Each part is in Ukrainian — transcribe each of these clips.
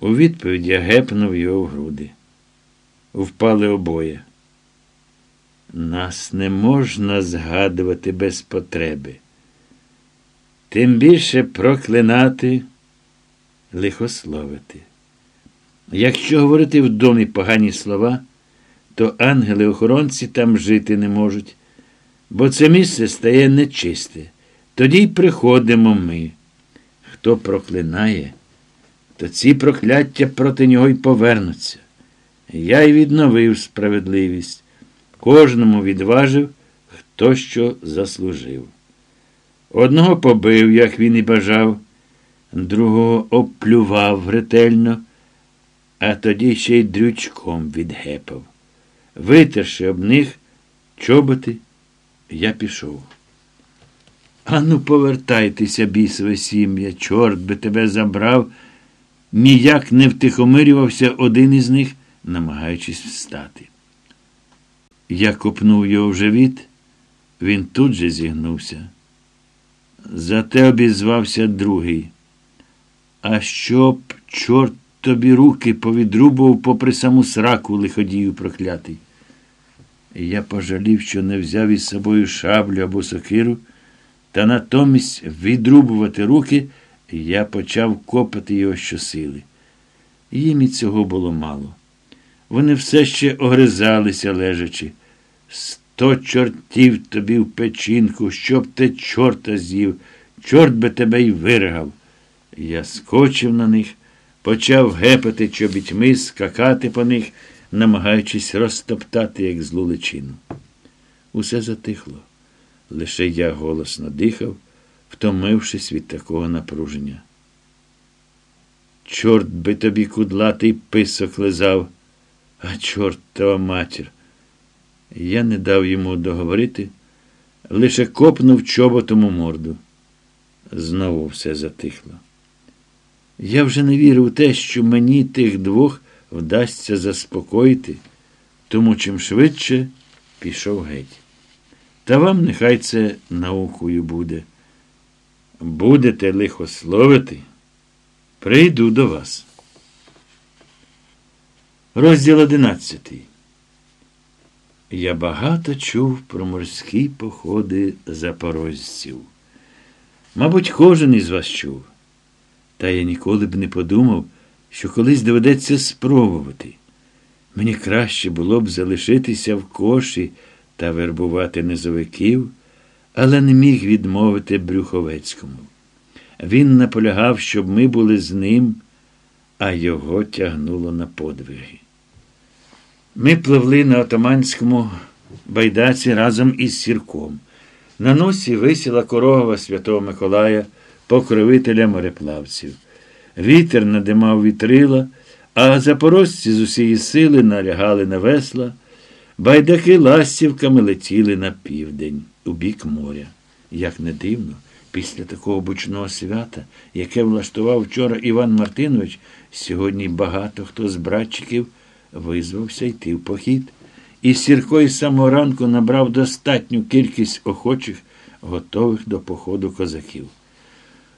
У відповідь я гепнув його в груди. Впали обоє. Нас не можна згадувати без потреби. Тим більше проклинати, лихословити. Якщо говорити в домі погані слова, то ангели-охоронці там жити не можуть, бо це місце стає нечисте. Тоді й приходимо ми. Хто проклинає, то ці прокляття проти нього й повернуться. Я й відновив справедливість, кожному відважив, хто що заслужив. Одного побив, як він і бажав, другого обплював ретельно, а тоді ще й дрючком відгепав. Витерши об них чоботи, я пішов. Ану, повертайтеся, бісове сім'я, чорт би тебе забрав. Ніяк не втихомирювався один із них, намагаючись встати. Я копнув його в живіт, він тут же зігнувся. Зате обізвався другий. А щоб, чорт тобі руки повідрубував попри саму сраку лиходію проклятий. Я пожалів, що не взяв із собою шаблю або сокиру, та натомість відрубувати руки я почав копати його щосили. Їм і цього було мало. Вони все ще огризалися лежачи. Сто чортів тобі в печінку, щоб ти чорта з'їв, чорт би тебе й виргав. Я скочив на них, почав гепати чобітьми, скакати по них, намагаючись розтоптати, як злу личину. Усе затихло. Лише я голосно дихав, втомившись від такого напруження. Чорт би тобі кудлатий писок лизав, а чортова матір. Я не дав йому договорити, лише копнув чоботом у морду. Знову все затихло. Я вже не вірив у те, що мені тих двох вдасться заспокоїти, тому чим швидше пішов геть. Та вам нехай це наукою буде. Будете лихословити, прийду до вас. Розділ одинадцятий. Я багато чув про морські походи запорожців. Мабуть, кожен із вас чув. Та я ніколи б не подумав, що колись доведеться спробувати. Мені краще було б залишитися в коші та вербувати низовиків, але не міг відмовити Брюховецькому. Він наполягав, щоб ми були з ним, а його тягнуло на подвиги. Ми пливли на отаманському байдаці разом із сірком. На носі висіла корова Святого Миколая, покровителя мореплавців. Вітер надимав вітрила, а запорожці з усієї сили налягали на весла, байдаки ластівками летіли на південь, у бік моря. Як не дивно, після такого бучного свята, яке влаштував вчора Іван Мартинович, сьогодні багато хто з братчиків визвався йти в похід. І Сірко із самого ранку набрав достатню кількість охочих, готових до походу козаків.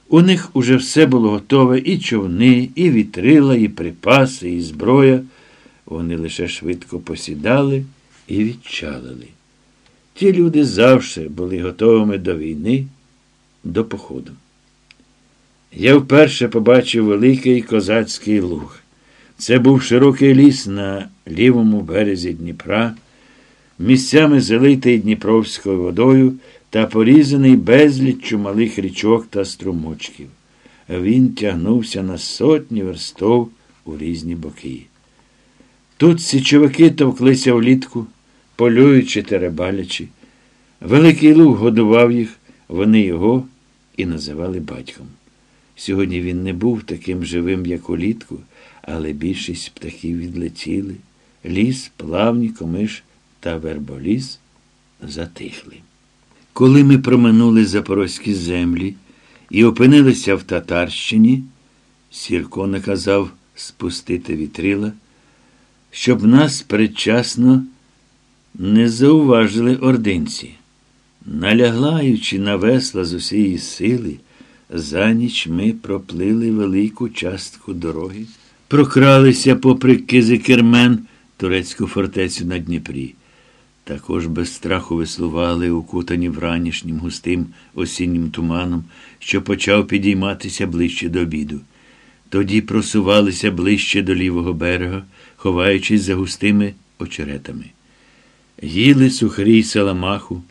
У них уже все було готове і човни, і вітрила, і припаси, і зброя. Вони лише швидко посідали і відчалили. Ті люди завжди були готовими до війни, до походу. Я вперше побачив великий козацький луг. Це був широкий ліс на лівому березі Дніпра, місцями залитий Дніпровською водою та порізаний безліччю малих річок та струмочків. Він тягнувся на сотні верстов у різні боки. Тут січовики товклися влітку, полюючи та рибалячи. Великий луг годував їх, вони його і називали батьком. Сьогодні він не був таким живим, як улітку, але більшість птахів відлетіли. Ліс, плавні, комиш та верболіс затихли. Коли ми проминули запорозькі землі і опинилися в Татарщині, Сірко наказав спустити вітрила, щоб нас предчасно не зауважили ординці. Наляглаючи на весла з усієї сили, за ніч ми проплили велику частку дороги прокралися попри Кизикермен, турецьку фортецю на Дніпрі. Також без страху веслували, укутані вранішнім густим осіннім туманом, що почав підійматися ближче до обіду. Тоді просувалися ближче до лівого берега, ховаючись за густими очеретами. Їли сухрій саламаху,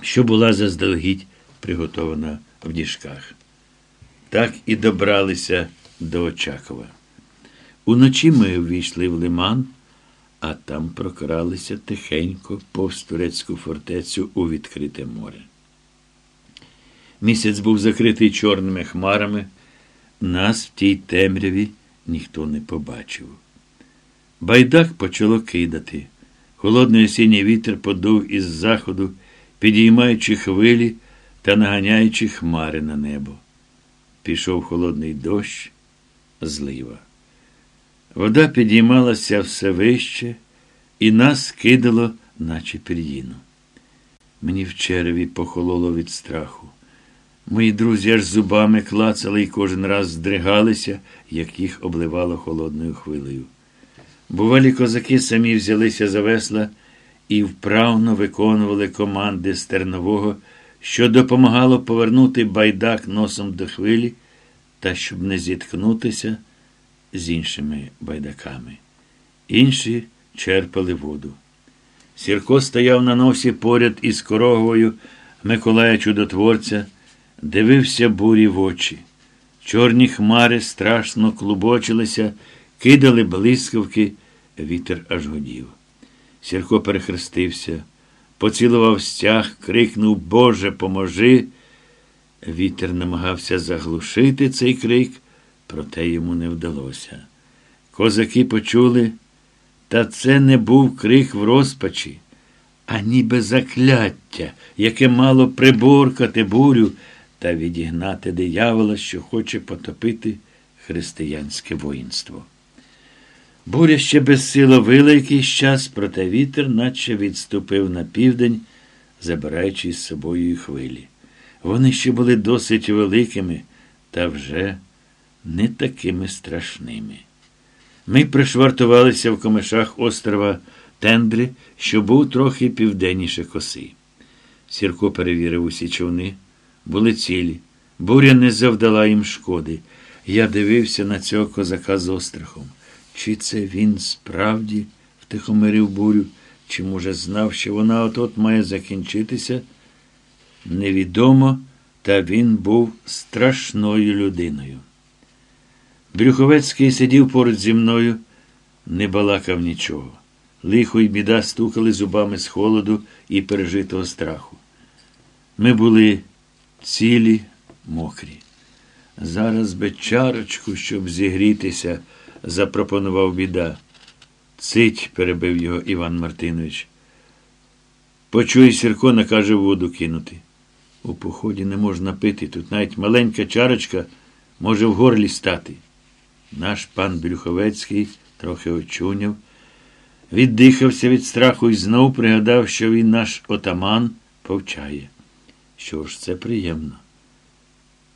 що була заздалегідь приготована в діжках. Так і добралися до Очакова. Уночі ми ввійшли в лиман, а там прокралися тихенько повз турецьку фортецю у відкрите море. Місяць був закритий чорними хмарами. Нас в тій темряві ніхто не побачив. Байдак почало кидати. Холодний осінній вітер подув із заходу, підіймаючи хвилі та наганяючи хмари на небо. Пішов холодний дощ, злива. Вода підіймалася все вище, і нас кидало, наче пір'їну. Мені в череві похололо від страху. Мої друзі аж зубами клацали і кожен раз здригалися, як їх обливало холодною хвилею. Бувалі козаки самі взялися за весла і вправно виконували команди стернового, що допомагало повернути байдак носом до хвилі та щоб не зіткнутися з іншими байдаками. Інші черпали воду. Сірко стояв на носі поряд із короговою Миколая Чудотворця, дивився бурі в очі. Чорні хмари страшно клубочилися, кидали блискавки, вітер аж годів. Сірко перехрестився, поцілував стяг, крикнув Боже, поможи. Вітер намагався заглушити цей крик, проте йому не вдалося. Козаки почули, та це не був крик в розпачі, а ніби закляття, яке мало приборкати бурю та відігнати диявола, що хоче потопити християнське воїнство. Буря ще безсило вила якийсь час, проте вітер наче відступив на південь, забираючи з собою і хвилі. Вони ще були досить великими та вже не такими страшними. Ми пришвартувалися в комишах острова Тендри, що був трохи південніше коси. Сірко перевірив усі човни, були цілі. Буря не завдала їм шкоди. Я дивився на цього козака з острахом. Чи це він справді втихомирив бурю, чи, може, знав, що вона от-от має закінчитися? Невідомо, та він був страшною людиною. Брюховецький сидів поруч зі мною, не балакав нічого. Лихо й біда стукали зубами з холоду і пережитого страху. Ми були цілі, мокрі. Зараз би чарочку, щоб зігрітися, запропонував біда. Цить, перебив його Іван Мартинович. Почуй, Сірко накаже воду кинути. У поході не можна пити. Тут навіть маленька чарочка може в горлі стати. Наш пан Брюховецький трохи очуняв, віддихався від страху і знов пригадав, що він наш отаман повчає. Що ж, це приємно.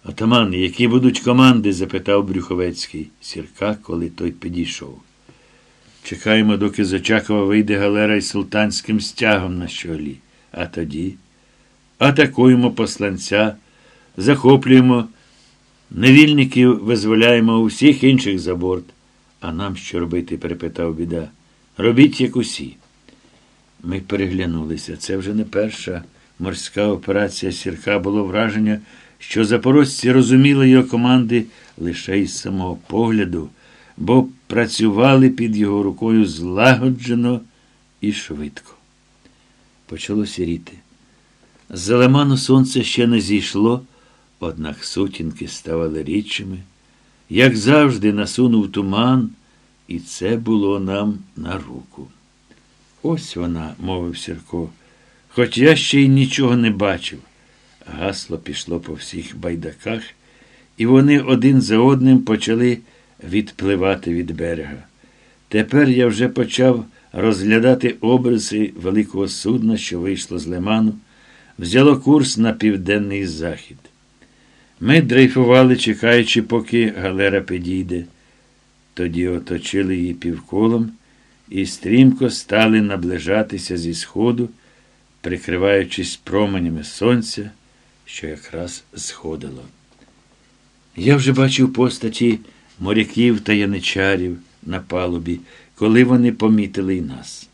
Отаман, які будуть команди? запитав Брюховецький Сірка, коли той підійшов. Чекаємо, доки з Очакова вийде галера із султанським стягом на щолі. А тоді атакуємо посланця, захоплюємо. Невільників визволяємо усіх інших за борт. А нам що робити? перепитав біда. Робіть, як усі. Ми переглянулися. Це вже не перша морська операція сірка було враження, що запорожці розуміли його команди лише із самого погляду, бо працювали під його рукою злагоджено і швидко. Почало сіріти. З лиману сонце ще не зійшло. Однак сутінки ставали рідшими, як завжди, насунув туман, і це було нам на руку. Ось вона, мовив Сірко, хоч я ще й нічого не бачив. Гасло пішло по всіх байдаках, і вони один за одним почали відпливати від берега. Тепер я вже почав розглядати обриси великого судна, що вийшло з лиману, взяло курс на південний захід. Ми дрейфували, чекаючи, поки галера підійде. Тоді оточили її півколом і стрімко стали наближатися зі сходу, прикриваючись променями сонця, що якраз сходило. Я вже бачив постаті моряків та яничарів на палубі, коли вони помітили й нас.